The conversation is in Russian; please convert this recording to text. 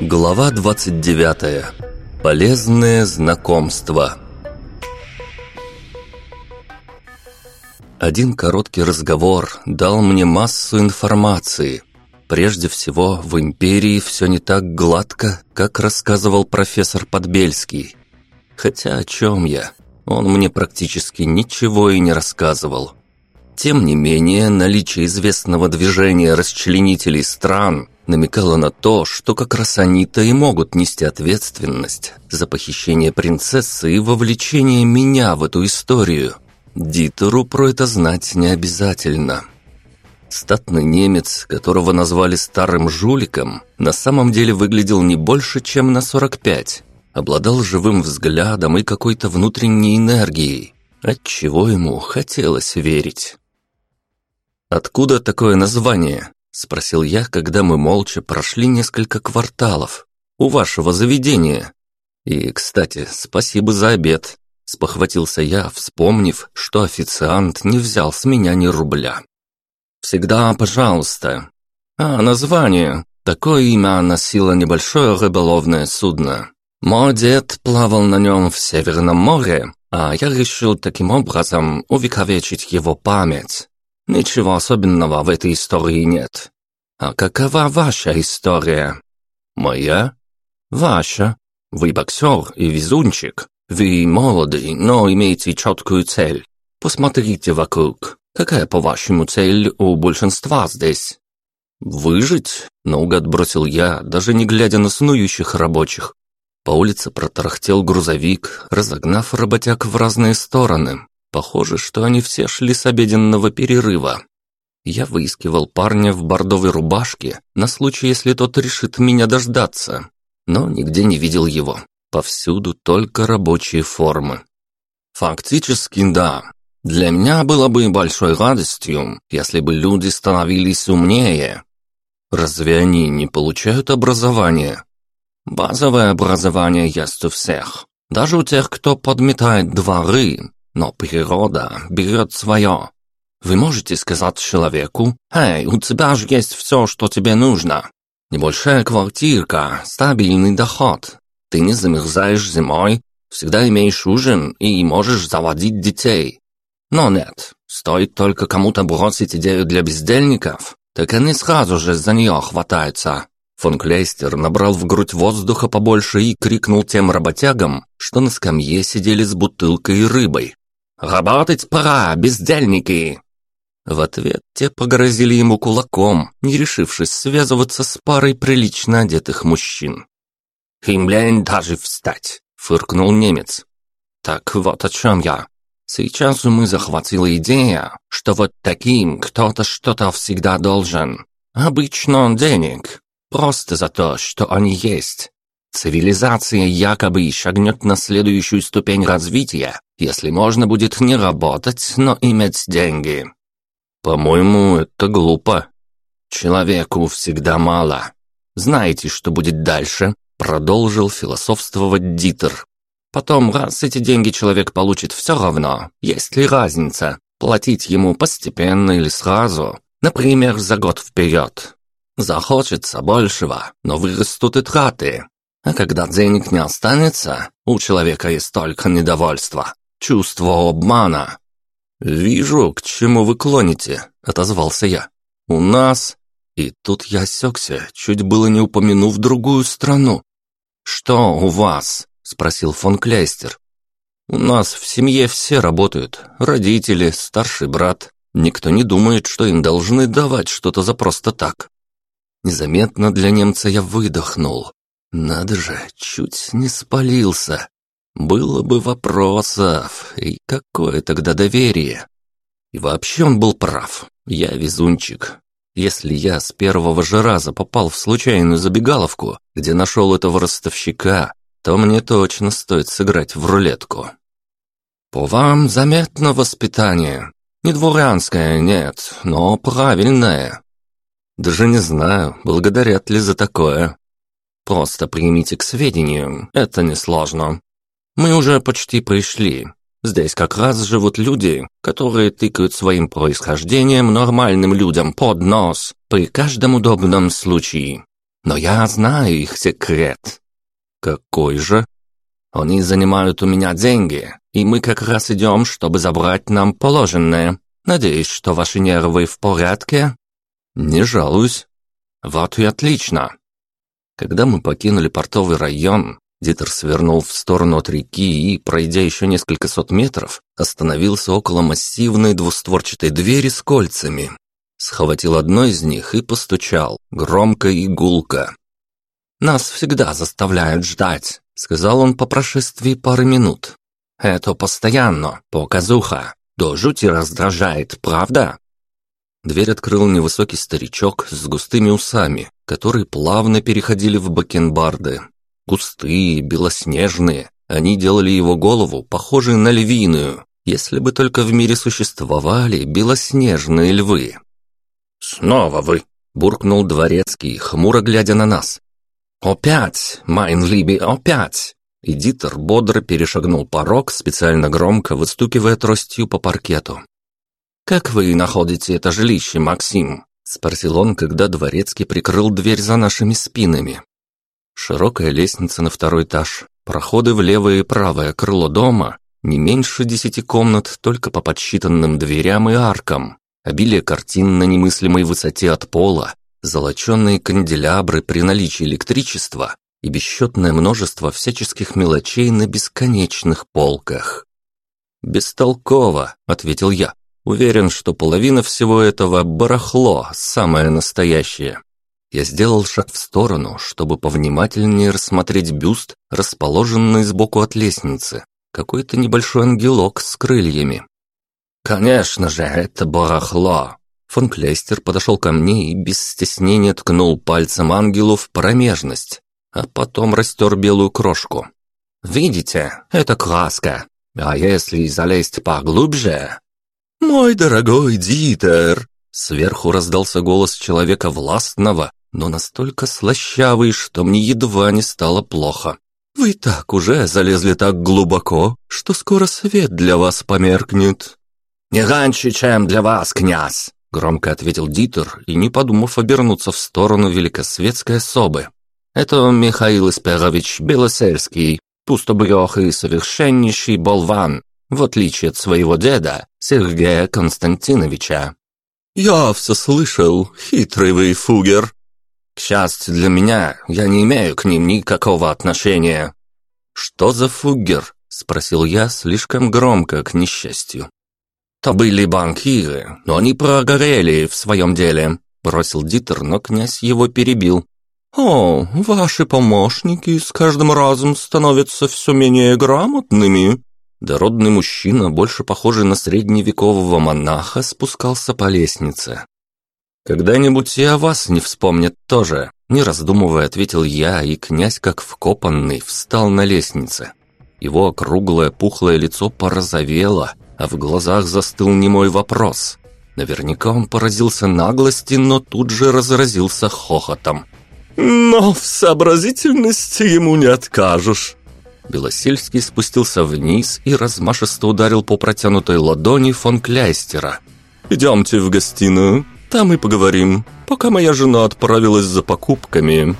Глава 29. Полезные знакомства. Один короткий разговор дал мне массу информации. Прежде всего, в империи все не так гладко, как рассказывал профессор Подбельский. Хотя о чем я? Он мне практически ничего и не рассказывал. Тем не менее, наличие известного движения расчленителей стран намекало на то, что как раз они-то и могут нести ответственность за похищение принцессы и вовлечение меня в эту историю. Дитеру про это знать не обязательно. Статный немец, которого назвали старым жуликом, на самом деле выглядел не больше, чем на 45. Обладал живым взглядом и какой-то внутренней энергией, отчего ему хотелось верить. «Откуда такое название?» – спросил я, когда мы молча прошли несколько кварталов. «У вашего заведения». «И, кстати, спасибо за обед», – спохватился я, вспомнив, что официант не взял с меня ни рубля. «Всегда пожалуйста». «А, название. Такое имя носило небольшое рыболовное судно. Мой дед плавал на нем в Северном море, а я решил таким образом увековечить его память. Ничего особенного в этой истории нет. А какова ваша история? Моя? Ваша. Вы боксер и везунчик. Вы молоды, но имеете четкую цель. Посмотрите вокруг. Какая, по-вашему, цель у большинства здесь? Выжить? Наугад бросил я, даже не глядя на снующих рабочих. По улице протарахтел грузовик, разогнав работяг в разные стороны. Похоже, что они все шли с обеденного перерыва. Я выискивал парня в бордовой рубашке на случай, если тот решит меня дождаться, но нигде не видел его. Повсюду только рабочие формы. Фактически, да. Для меня было бы большой радостью, если бы люди становились умнее. Разве они не получают образование? Базовое образование есть у всех. Даже у тех, кто подметает дворы, но природа берет свое. Вы можете сказать человеку, «Эй, у тебя же есть все, что тебе нужно. Небольшая квартирка, стабильный доход. Ты не замерзаешь зимой, всегда имеешь ужин и можешь заводить детей». Но нет, стоит только кому-то бросить идею для бездельников, так они сразу же за нее хватаются. Фон Клейстер набрал в грудь воздуха побольше и крикнул тем работягам, что на скамье сидели с бутылкой и рыбой. «Работать пора, бездельники!» В ответ те погрозили ему кулаком, не решившись связываться с парой прилично одетых мужчин. «Им даже встать!» — фыркнул немец. «Так вот о чем я. Сейчас мы захватила идея, что вот таким кто-то что-то всегда должен. Обычно денег. Просто за то, что они есть. Цивилизация якобы шагнет на следующую ступень развития, если можно будет не работать, но иметь деньги. По-моему, это глупо. Человеку всегда мало. Знаете, что будет дальше? Продолжил философствовать Дитер. Потом, раз эти деньги человек получит все равно, есть ли разница, платить ему постепенно или сразу, например, за год вперед. Захочется большего, но вырастут и траты, а когда денег не останется, у человека есть только недовольство, чувство обмана. «Вижу, к чему вы клоните», — отозвался я. «У нас...» И тут я осекся, чуть было не упомянув другую страну. «Что у вас?» — спросил фон Кляйстер. «У нас в семье все работают. Родители, старший брат. Никто не думает, что им должны давать что-то за просто так». Незаметно для немца я выдохнул. Надо же, чуть не спалился. Было бы вопросов, и какое тогда доверие? И вообще он был прав. Я везунчик. Если я с первого же раза попал в случайную забегаловку, где нашел этого ростовщика, то мне точно стоит сыграть в рулетку. По вам заметно воспитание. Не дворянское, нет, но правильное. Даже не знаю, благодарят ли за такое. Просто примите к сведению, это несложно. Мы уже почти пришли. Здесь как раз живут люди, которые тыкают своим происхождением нормальным людям под нос, при каждом удобном случае. Но я знаю их секрет». «Какой же?» «Они занимают у меня деньги, и мы как раз идем, чтобы забрать нам положенное. Надеюсь, что ваши нервы в порядке?» «Не жалуюсь». «Вот и отлично». Когда мы покинули портовый район, Дитер свернул в сторону от реки и, пройдя еще несколько сот метров, остановился около массивной двустворчатой двери с кольцами. Схватил одно из них и постучал, громко и гулко. «Нас всегда заставляют ждать», — сказал он по прошествии пары минут. «Это постоянно, показуха. До жути раздражает, правда?» Дверь открыл невысокий старичок с густыми усами, которые плавно переходили в бакенбарды. Густые, белоснежные, они делали его голову похожей на львиную, если бы только в мире существовали белоснежные львы. «Снова вы!» – буркнул дворецкий, хмуро глядя на нас. «Опять, майн либи, опять!» Эдитор бодро перешагнул порог, специально громко выстукивая тростью по паркету. «Как вы находите это жилище, Максим?» – спросил он, когда дворецкий прикрыл дверь за нашими спинами. Широкая лестница на второй этаж, проходы в левое и правое крыло дома, не меньше десяти комнат только по подсчитанным дверям и аркам, обилие картин на немыслимой высоте от пола, золоченные канделябры при наличии электричества и бесчетное множество всяческих мелочей на бесконечных полках. «Бестолково», — ответил я. Уверен, что половина всего этого барахло, самое настоящее. Я сделал шаг в сторону, чтобы повнимательнее рассмотреть бюст, расположенный сбоку от лестницы. Какой-то небольшой ангелок с крыльями. «Конечно же, это барахло!» Фон Клейстер подошел ко мне и без стеснения ткнул пальцем ангелу в промежность, а потом растер белую крошку. «Видите, это краска. А если залезть поглубже, «Мой дорогой Дитер!» Сверху раздался голос человека властного, но настолько слащавый, что мне едва не стало плохо. «Вы так уже залезли так глубоко, что скоро свет для вас померкнет». «Не раньше, чем для вас, князь!» Громко ответил Дитер и, не подумав обернуться в сторону великосветской особы. «Это Михаил Исперович Белосельский, пустобрех и совершеннейший болван, в отличие от своего деда, Сергея Константиновича. «Я все слышал, хитрый вы фугер!» «К счастью для меня, я не имею к ним никакого отношения». «Что за фугер?» – спросил я слишком громко, к несчастью. «То были банкиры, но они прогорели в своем деле», – бросил Дитер, но князь его перебил. «О, ваши помощники с каждым разом становятся все менее грамотными», Дородный мужчина, больше похожий на средневекового монаха, спускался по лестнице. «Когда-нибудь и о вас не вспомнят тоже», – не раздумывая ответил я, и князь, как вкопанный, встал на лестнице. Его округлое пухлое лицо порозовело, а в глазах застыл немой вопрос. Наверняка он поразился наглости, но тут же разразился хохотом. «Но в сообразительности ему не откажешь». Белосельский спустился вниз и размашисто ударил по протянутой ладони фон Кляйстера. «Идемте в гостиную, там и поговорим, пока моя жена отправилась за покупками».